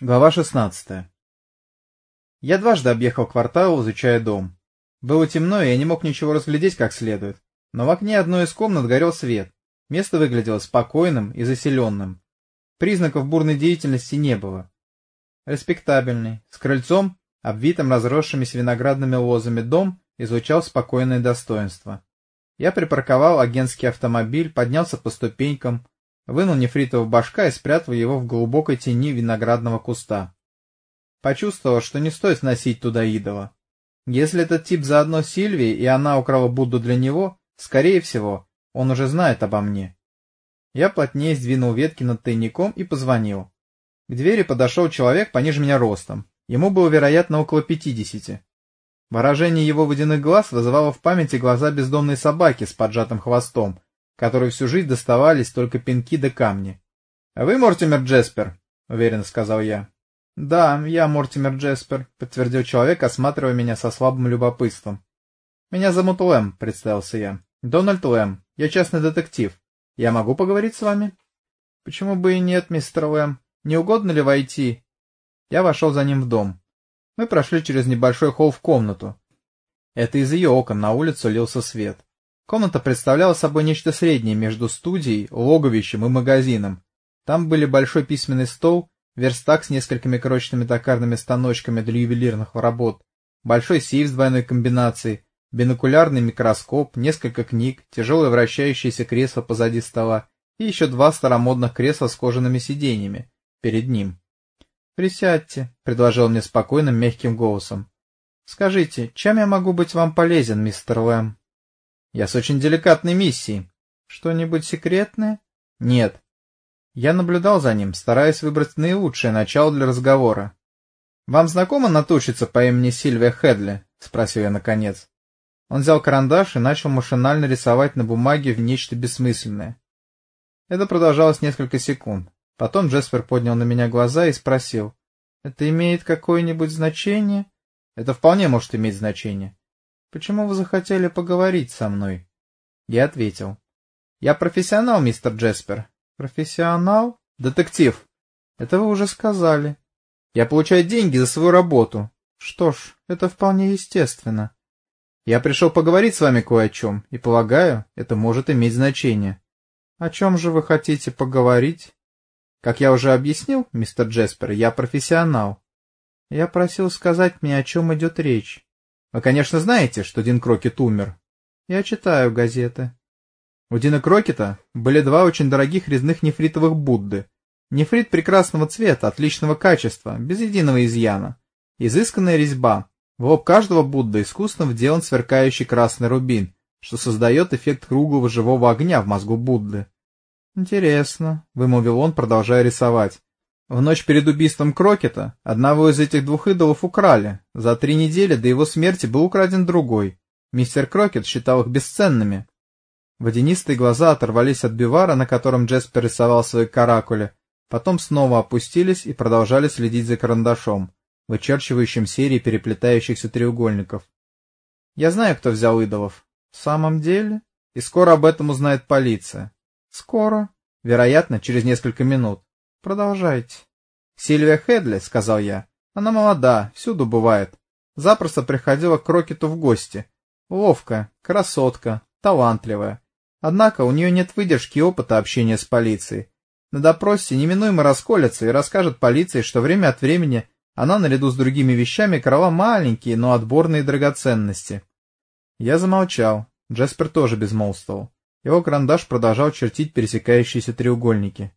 Глава 16. Я дважды объехал квартал, изучая дом. Было темно, и я не мог ничего разглядеть как следует. Но в окне одной из комнат горел свет. Место выглядело спокойным и заселенным. Признаков бурной деятельности не было. Респектабельный, с крыльцом, обвитым разросшимися виноградными лозами дом, излучал спокойное достоинство. Я припарковал агентский автомобиль, поднялся по ступенькам, вынул нефритового башка и спрятал его в глубокой тени виноградного куста. Почувствовал, что не стоит сносить туда идола. Если этот тип заодно с и она украла Будду для него, скорее всего, он уже знает обо мне. Я плотнее сдвинул ветки над тайником и позвонил. К двери подошел человек пониже меня ростом. Ему было, вероятно, около пятидесяти. Выражение его водяных глаз вызывало в памяти глаза бездомной собаки с поджатым хвостом, которой всю жизнь доставались только пинки да камни. — А вы Мортимер Джеспер? — уверенно сказал я. — Да, я Мортимер Джеспер, — подтвердил человек, осматривая меня со слабым любопытством. — Меня зовут Лэм, — представился я. — Дональд Лэм. Я частный детектив. Я могу поговорить с вами? — Почему бы и нет, мистер Лэм? Не угодно ли войти? Я вошел за ним в дом. Мы прошли через небольшой холл в комнату. Это из ее окон на улицу лился свет. Комната представляла собой нечто среднее между студией, логовищем и магазином. Там были большой письменный стол, верстак с несколькими крошечными токарными станочками для ювелирных работ, большой сейф с двойной комбинацией, бинокулярный микроскоп, несколько книг, тяжелое вращающееся кресло позади стола и еще два старомодных кресла с кожаными сиденьями перед ним. «Присядьте», — предложил мне спокойным мягким голосом. «Скажите, чем я могу быть вам полезен, мистер Лэм?» Я с очень деликатной миссией. Что-нибудь секретное? Нет. Я наблюдал за ним, стараясь выбрать наилучшее начало для разговора. «Вам знакома натучица по имени Сильвия Хедли?» — спросил я наконец. Он взял карандаш и начал машинально рисовать на бумаге в нечто бессмысленное. Это продолжалось несколько секунд. Потом Джеспер поднял на меня глаза и спросил. «Это имеет какое-нибудь значение?» «Это вполне может иметь значение. Почему вы захотели поговорить со мной? Я ответил. Я профессионал, мистер Джеспер. Профессионал? Детектив. Это вы уже сказали. Я получаю деньги за свою работу. Что ж, это вполне естественно. Я пришел поговорить с вами кое о чем, и полагаю, это может иметь значение. О чем же вы хотите поговорить? Как я уже объяснил, мистер Джеспер, я профессионал. Я просил сказать мне, о чем идет речь. Вы, конечно, знаете, что Дин Крокет умер. Я читаю газеты. У Дина Крокета были два очень дорогих резных нефритовых Будды. Нефрит прекрасного цвета, отличного качества, без единого изъяна. Изысканная резьба. В лоб каждого Будды искусно вделан сверкающий красный рубин, что создает эффект круглого живого огня в мозгу Будды. «Интересно», — вымолвил он, продолжая рисовать. В ночь перед убийством Крокета одного из этих двух идолов украли. За три недели до его смерти был украден другой. Мистер Крокет считал их бесценными. Водянистые глаза оторвались от бивара, на котором Джеспер рисовал свои каракули, потом снова опустились и продолжали следить за карандашом, вычерчивающим серии переплетающихся треугольников. Я знаю, кто взял идолов. В самом деле? И скоро об этом узнает полиция. Скоро. Вероятно, через несколько минут. Продолжайте. Сильвия Хедли, сказал я. Она молода, всюду бывает. Запросто приходила к Крокету в гости. Ловкая, красотка, талантливая. Однако у нее нет выдержки и опыта общения с полицией. На допросе неминуемо расколется и расскажет полиции, что время от времени она наряду с другими вещами крала маленькие, но отборные драгоценности. Я замолчал. Джеспер тоже безмолвствовал. Его карандаш продолжал чертить пересекающиеся треугольники.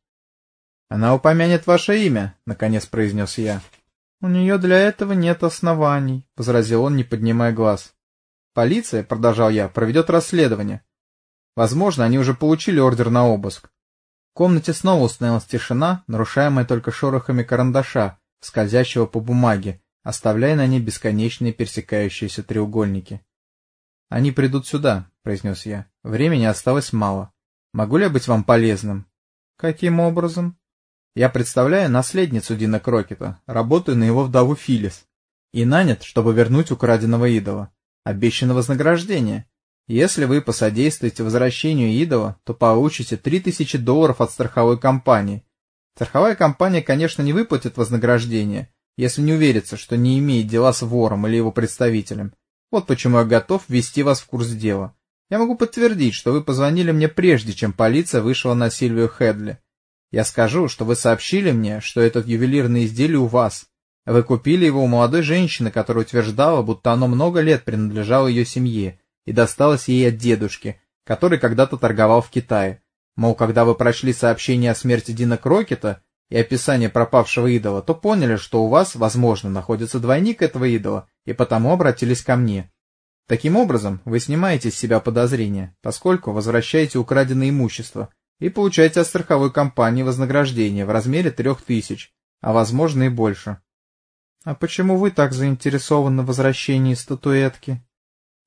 «Она упомянет ваше имя», — наконец произнес я. «У нее для этого нет оснований», — возразил он, не поднимая глаз. «Полиция», — продолжал я, — «проведет расследование. Возможно, они уже получили ордер на обыск». В комнате снова установилась тишина, нарушаемая только шорохами карандаша, скользящего по бумаге, оставляя на ней бесконечные пересекающиеся треугольники. «Они придут сюда», — произнес я. «Времени осталось мало. Могу ли я быть вам полезным?» «Каким образом?» Я представляю наследницу Дина Крокета, работаю на его вдову Филис. И нанят, чтобы вернуть украденного идола. Обещано вознаграждение. Если вы посодействуете возвращению идола, то получите 3000 долларов от страховой компании. Страховая компания, конечно, не выплатит вознаграждение, если не уверится, что не имеет дела с вором или его представителем. Вот почему я готов ввести вас в курс дела. Я могу подтвердить, что вы позвонили мне прежде, чем полиция вышла на Сильвию Хедли. Я скажу, что вы сообщили мне, что этот ювелирное изделие у вас. Вы купили его у молодой женщины, которая утверждала, будто оно много лет принадлежало ее семье и досталось ей от дедушки, который когда-то торговал в Китае. Мол, когда вы прочли сообщение о смерти Дина Крокета и описание пропавшего идола, то поняли, что у вас, возможно, находится двойник этого идола, и потому обратились ко мне. Таким образом, вы снимаете с себя подозрения, поскольку возвращаете украденное имущество и получаете от страховой компании вознаграждение в размере трех тысяч, а возможно и больше. А почему вы так заинтересованы в возвращении статуэтки?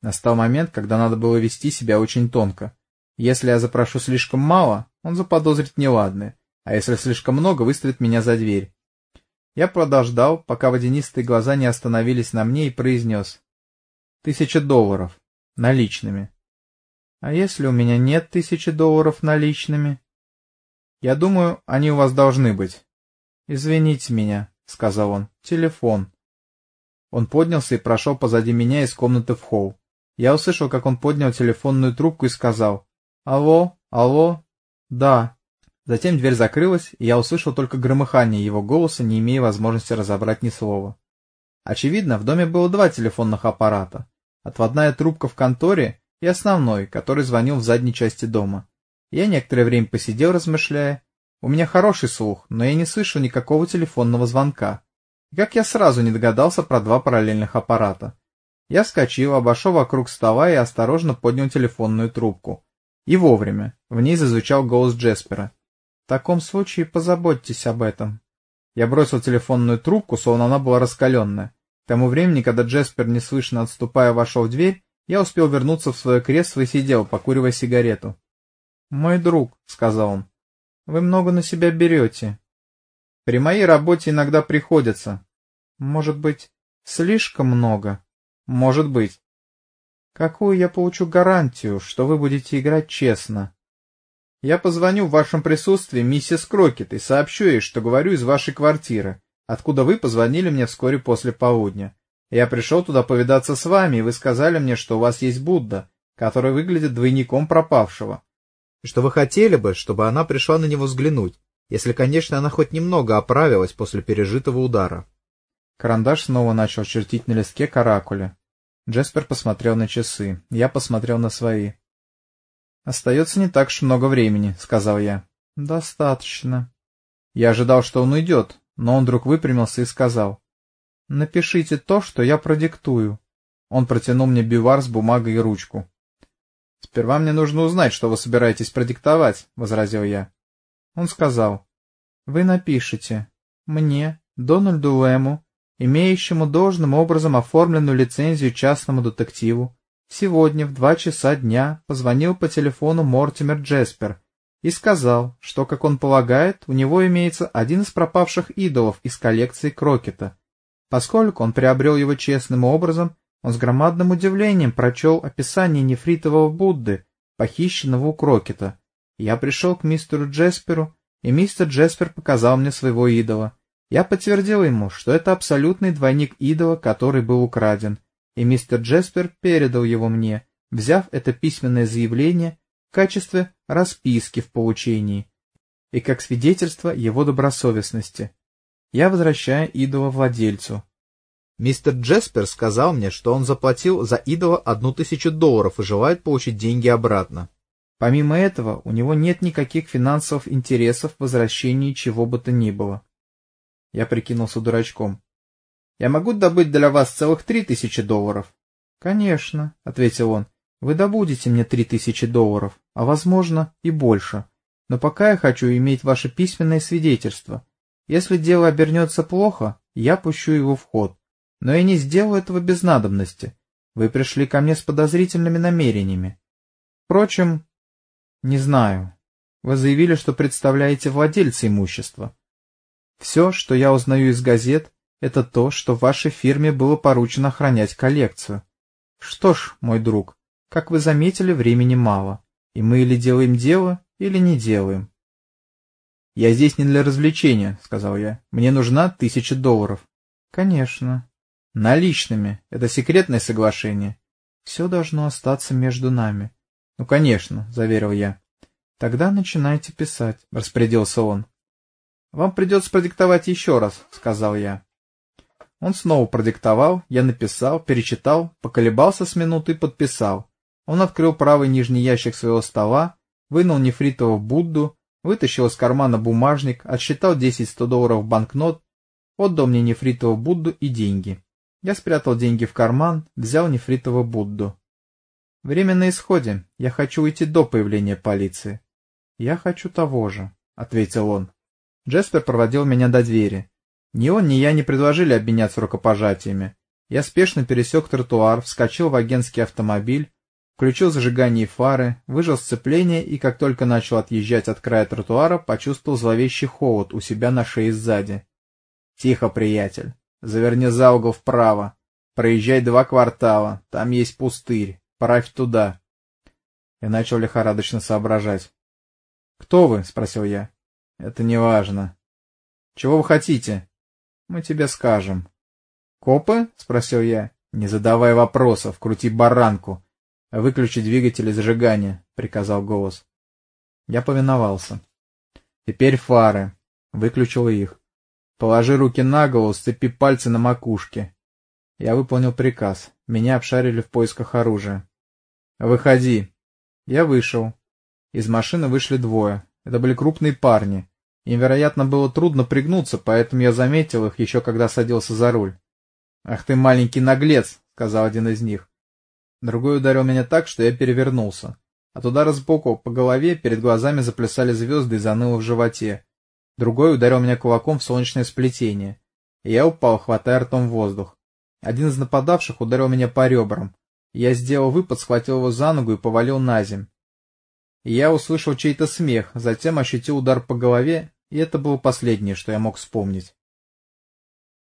Настал момент, когда надо было вести себя очень тонко. Если я запрошу слишком мало, он заподозрит неладное, а если слишком много, выставит меня за дверь. Я подождал, пока водянистые глаза не остановились на мне и произнес. Тысяча долларов. Наличными. А если у меня нет тысячи долларов наличными? Я думаю, они у вас должны быть. Извините меня, сказал он. Телефон. Он поднялся и прошел позади меня из комнаты в холл. Я услышал, как он поднял телефонную трубку и сказал «Алло, алло, да». Затем дверь закрылась, и я услышал только громыхание его голоса, не имея возможности разобрать ни слова. Очевидно, в доме было два телефонных аппарата. Отводная трубка в конторе и основной, который звонил в задней части дома. Я некоторое время посидел, размышляя. У меня хороший слух, но я не слышал никакого телефонного звонка. И как я сразу не догадался про два параллельных аппарата. Я вскочил, обошел вокруг стола и осторожно поднял телефонную трубку. И вовремя. В ней зазвучал голос Джеспера. В таком случае позаботьтесь об этом. Я бросил телефонную трубку, словно она была раскаленная. К тому времени, когда Джеспер, неслышно отступая, вошел в дверь, я успел вернуться в свое кресло и сидел, покуривая сигарету. — Мой друг, — сказал он, — вы много на себя берете. — При моей работе иногда приходится. — Может быть, слишком много? Может быть. Какую я получу гарантию, что вы будете играть честно? Я позвоню в вашем присутствии миссис Крокет и сообщу ей, что говорю из вашей квартиры, откуда вы позвонили мне вскоре после полудня. Я пришел туда повидаться с вами, и вы сказали мне, что у вас есть Будда, который выглядит двойником пропавшего. И что вы хотели бы, чтобы она пришла на него взглянуть, если, конечно, она хоть немного оправилась после пережитого удара. Карандаш снова начал чертить на листке каракули. Джеспер посмотрел на часы. Я посмотрел на свои. «Остается не так уж много времени», — сказал я. «Достаточно». Я ожидал, что он уйдет, но он вдруг выпрямился и сказал. «Напишите то, что я продиктую». Он протянул мне бивар с бумагой и ручку. «Сперва мне нужно узнать, что вы собираетесь продиктовать», — возразил я. Он сказал. «Вы напишите. Мне, Дональду Лэму, имеющему должным образом оформленную лицензию частному детективу, сегодня в два часа дня позвонил по телефону Мортимер Джеспер и сказал, что, как он полагает, у него имеется один из пропавших идолов из коллекции Крокета. Поскольку он приобрел его честным образом, он с громадным удивлением прочел описание нефритового Будды, похищенного у Крокета. Я пришел к мистеру Джесперу, и мистер Джеспер показал мне своего идола — я подтвердил ему, что это абсолютный двойник идола, который был украден, и мистер Джеспер передал его мне, взяв это письменное заявление в качестве расписки в получении и как свидетельство его добросовестности. Я возвращаю идола владельцу. Мистер Джеспер сказал мне, что он заплатил за идола одну тысячу долларов и желает получить деньги обратно. Помимо этого, у него нет никаких финансовых интересов в возвращении чего бы то ни было. Я прикинулся дурачком. «Я могу добыть для вас целых три тысячи долларов?» «Конечно», — ответил он. «Вы добудете мне три тысячи долларов, а, возможно, и больше. Но пока я хочу иметь ваше письменное свидетельство. Если дело обернется плохо, я пущу его в ход. Но я не сделаю этого без надобности. Вы пришли ко мне с подозрительными намерениями. Впрочем, не знаю. Вы заявили, что представляете владельца имущества. Все, что я узнаю из газет, это то, что вашей фирме было поручено охранять коллекцию. Что ж, мой друг, как вы заметили, времени мало, и мы или делаем дело, или не делаем. «Я здесь не для развлечения», — сказал я. «Мне нужна тысяча долларов». «Конечно». «Наличными. Это секретное соглашение». «Все должно остаться между нами». «Ну, конечно», — заверил я. «Тогда начинайте писать», — распорядился он. «Вам придется продиктовать еще раз», — сказал я. Он снова продиктовал, я написал, перечитал, поколебался с минуты и подписал. Он открыл правый нижний ящик своего стола, вынул нефритового Будду, вытащил из кармана бумажник, отсчитал 10-100 долларов банкнот, отдал мне нефритового Будду и деньги. Я спрятал деньги в карман, взял нефритового Будду. Время на исходе. Я хочу уйти до появления полиции. Я хочу того же, — ответил он. Джеспер проводил меня до двери. Ни он, ни я не предложили обменяться рукопожатиями. Я спешно пересек тротуар, вскочил в агентский автомобиль, включил зажигание фары, выжал сцепление и, как только начал отъезжать от края тротуара, почувствовал зловещий холод у себя на шее сзади. — Тихо, приятель. Заверни за угол вправо. Проезжай два квартала. Там есть пустырь. Правь туда. Я начал лихорадочно соображать. — Кто вы? — спросил я. — Это не важно. — Чего вы хотите? — Мы тебе скажем. — Копы? — спросил я. — Не задавай вопросов, крути баранку. — Выключи двигатель и зажигание, — приказал голос. Я повиновался. — Теперь фары. Выключил их. Положи руки на голову, сцепи пальцы на макушке. Я выполнил приказ. Меня обшарили в поисках оружия. «Выходи». Я вышел. Из машины вышли двое. Это были крупные парни. Им, вероятно, было трудно пригнуться, поэтому я заметил их, еще когда садился за руль. «Ах ты, маленький наглец!» — сказал один из них. Другой ударил меня так, что я перевернулся. От удара сбоку по голове перед глазами заплясали звезды и заныло в животе. Другой ударил меня кулаком в солнечное сплетение. И я упал, хватая ртом воздух. Один из нападавших ударил меня по ребрам. Я сделал выпад, схватил его за ногу и повалил на земь. Я услышал чей-то смех, затем ощутил удар по голове, и это было последнее, что я мог вспомнить.